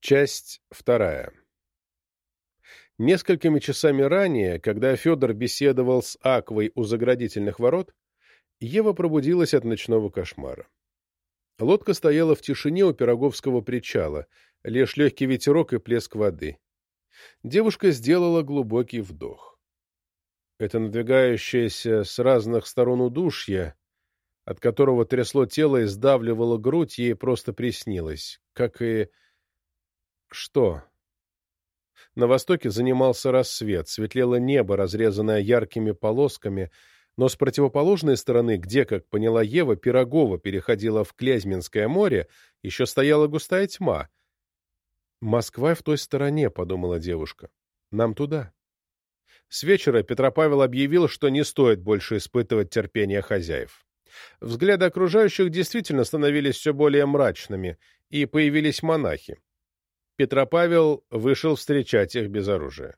Часть вторая. Несколькими часами ранее, когда Федор беседовал с Аквой у заградительных ворот, Ева пробудилась от ночного кошмара. Лодка стояла в тишине у Пироговского причала, лишь легкий ветерок и плеск воды. Девушка сделала глубокий вдох. Это надвигающееся с разных сторон удушье, от которого трясло тело и сдавливало грудь, ей просто приснилось, как и что? На востоке занимался рассвет, светлело небо, разрезанное яркими полосками, но с противоположной стороны, где, как поняла Ева, Пирогова переходила в Клязьминское море, еще стояла густая тьма. «Москва в той стороне», — подумала девушка. «Нам туда». С вечера Петропавел объявил, что не стоит больше испытывать терпение хозяев. Взгляды окружающих действительно становились все более мрачными, и появились монахи. Петропавел вышел встречать их без оружия.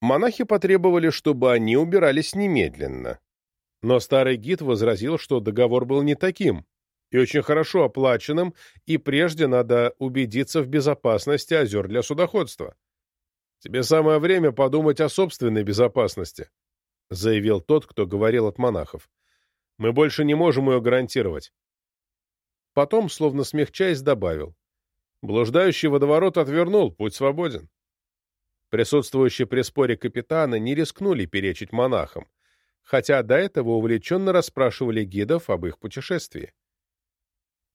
Монахи потребовали, чтобы они убирались немедленно. Но старый гид возразил, что договор был не таким и очень хорошо оплаченным, и прежде надо убедиться в безопасности озер для судоходства. «Тебе самое время подумать о собственной безопасности», — заявил тот, кто говорил от монахов. «Мы больше не можем ее гарантировать». Потом, словно смягчаясь, добавил. Блуждающий водоворот отвернул, путь свободен. Присутствующие при споре капитаны не рискнули перечить монахам, хотя до этого увлеченно расспрашивали гидов об их путешествии.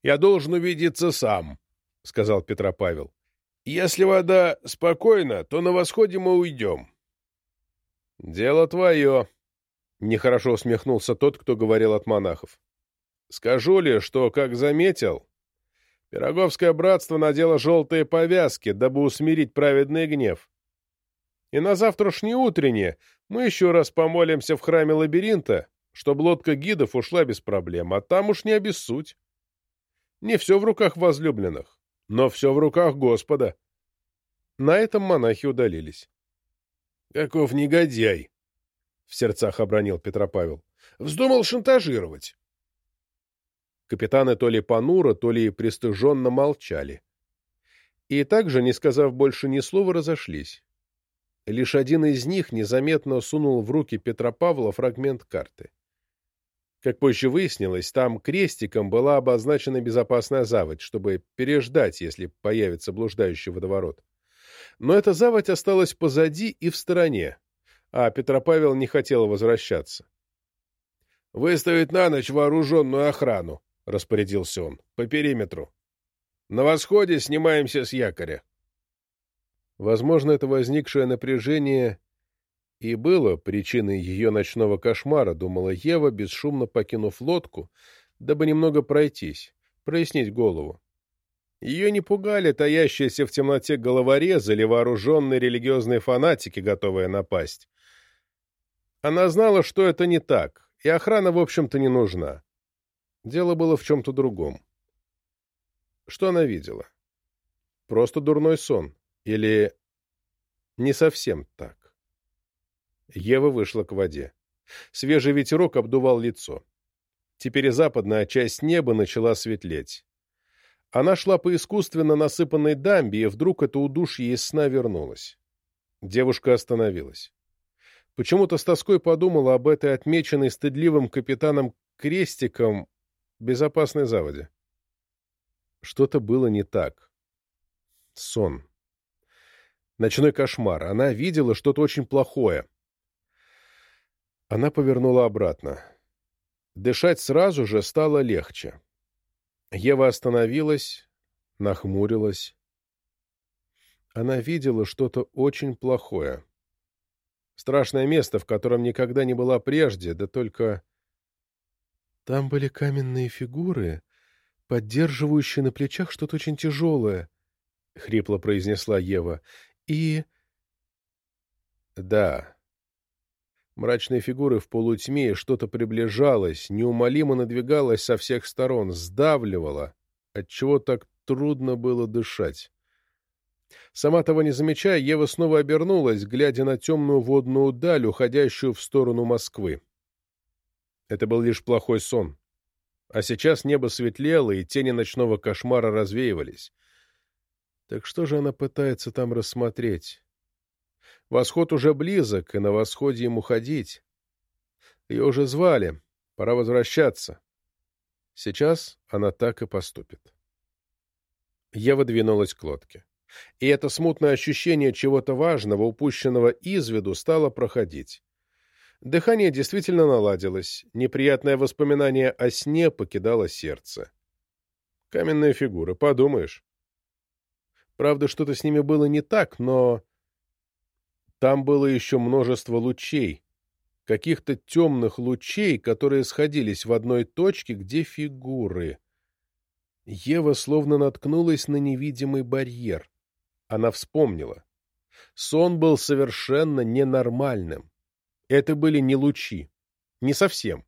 «Я должен увидеться сам», — сказал Петропавел. «Если вода спокойна, то на восходе мы уйдем». «Дело твое», — нехорошо усмехнулся тот, кто говорил от монахов. «Скажу ли, что, как заметил, Пироговское братство надело желтые повязки, дабы усмирить праведный гнев. И на завтрашнее утреннее мы еще раз помолимся в храме лабиринта, чтобы лодка гидов ушла без проблем, а там уж не обессудь. Не все в руках возлюбленных, но все в руках Господа. На этом монахи удалились. — Каков негодяй! — в сердцах обронил Петропавел. — Вздумал шантажировать. Капитаны то ли понуро, то ли пристыженно молчали. И также, не сказав больше ни слова, разошлись. Лишь один из них незаметно сунул в руки Петра Павла фрагмент карты. Как позже выяснилось, там крестиком была обозначена безопасная заводь, чтобы переждать, если появится блуждающий водоворот. Но эта заводь осталась позади и в стороне, а Петропавел не хотел возвращаться. «Выставить на ночь вооруженную охрану», — распорядился он, — по периметру. На восходе снимаемся с якоря. Возможно, это возникшее напряжение и было причиной ее ночного кошмара, думала Ева, бесшумно покинув лодку, дабы немного пройтись, прояснить голову. Ее не пугали таящиеся в темноте головорезы или вооруженные религиозные фанатики, готовые напасть. Она знала, что это не так, и охрана, в общем-то, не нужна. Дело было в чем-то другом. Что она видела? Просто дурной сон? Или не совсем так? Ева вышла к воде. Свежий ветерок обдувал лицо. Теперь и западная часть неба начала светлеть. Она шла по искусственно насыпанной дамбе, и вдруг это удушье из сна вернулось. Девушка остановилась. Почему-то с тоской подумала об этой отмеченной стыдливым капитаном крестиком безопасной заводе. Что-то было не так. Сон. Ночной кошмар. Она видела что-то очень плохое. Она повернула обратно. Дышать сразу же стало легче. Ева остановилась, нахмурилась. Она видела что-то очень плохое. Страшное место, в котором никогда не была прежде, да только там были каменные фигуры, поддерживающие на плечах что-то очень тяжелое, — хрипло произнесла Ева. И... Да. Мрачные фигуры в полутьме, что-то приближалось, неумолимо надвигалось со всех сторон, сдавливало, отчего так трудно было дышать. Сама того не замечая, Ева снова обернулась, глядя на темную водную даль, уходящую в сторону Москвы. Это был лишь плохой сон. А сейчас небо светлело, и тени ночного кошмара развеивались. Так что же она пытается там рассмотреть? Восход уже близок, и на восходе ему ходить. Ее уже звали, пора возвращаться. Сейчас она так и поступит. Ева двинулась к лодке. И это смутное ощущение чего-то важного, упущенного из виду, стало проходить. Дыхание действительно наладилось, неприятное воспоминание о сне покидало сердце. Каменные фигуры, подумаешь. Правда, что-то с ними было не так, но... Там было еще множество лучей, каких-то темных лучей, которые сходились в одной точке, где фигуры. Ева словно наткнулась на невидимый барьер. Она вспомнила. Сон был совершенно ненормальным. Это были не лучи. Не совсем.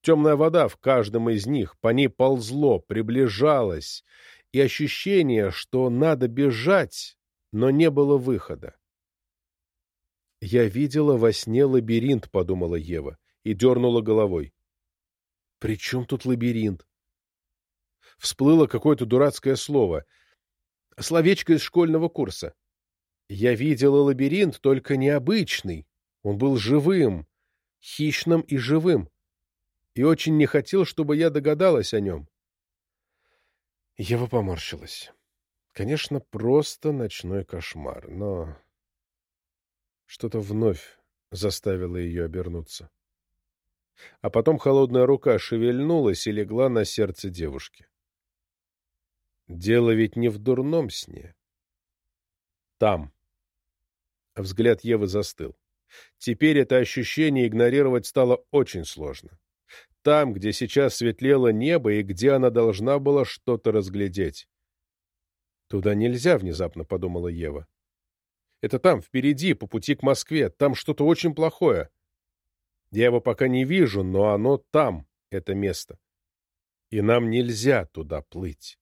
Темная вода в каждом из них, по ней ползло, приближалось, и ощущение, что надо бежать, но не было выхода. «Я видела во сне лабиринт», — подумала Ева, и дернула головой. «При чем тут лабиринт?» Всплыло какое-то дурацкое слово. Словечко из школьного курса. «Я видела лабиринт, только необычный. Он был живым, хищным и живым. И очень не хотел, чтобы я догадалась о нем». Ева поморщилась. Конечно, просто ночной кошмар, но... Что-то вновь заставило ее обернуться. А потом холодная рука шевельнулась и легла на сердце девушки. Дело ведь не в дурном сне. Там. Взгляд Евы застыл. Теперь это ощущение игнорировать стало очень сложно. Там, где сейчас светлело небо и где она должна была что-то разглядеть. Туда нельзя, внезапно подумала Ева. Это там, впереди, по пути к Москве. Там что-то очень плохое. Я его пока не вижу, но оно там, это место. И нам нельзя туда плыть.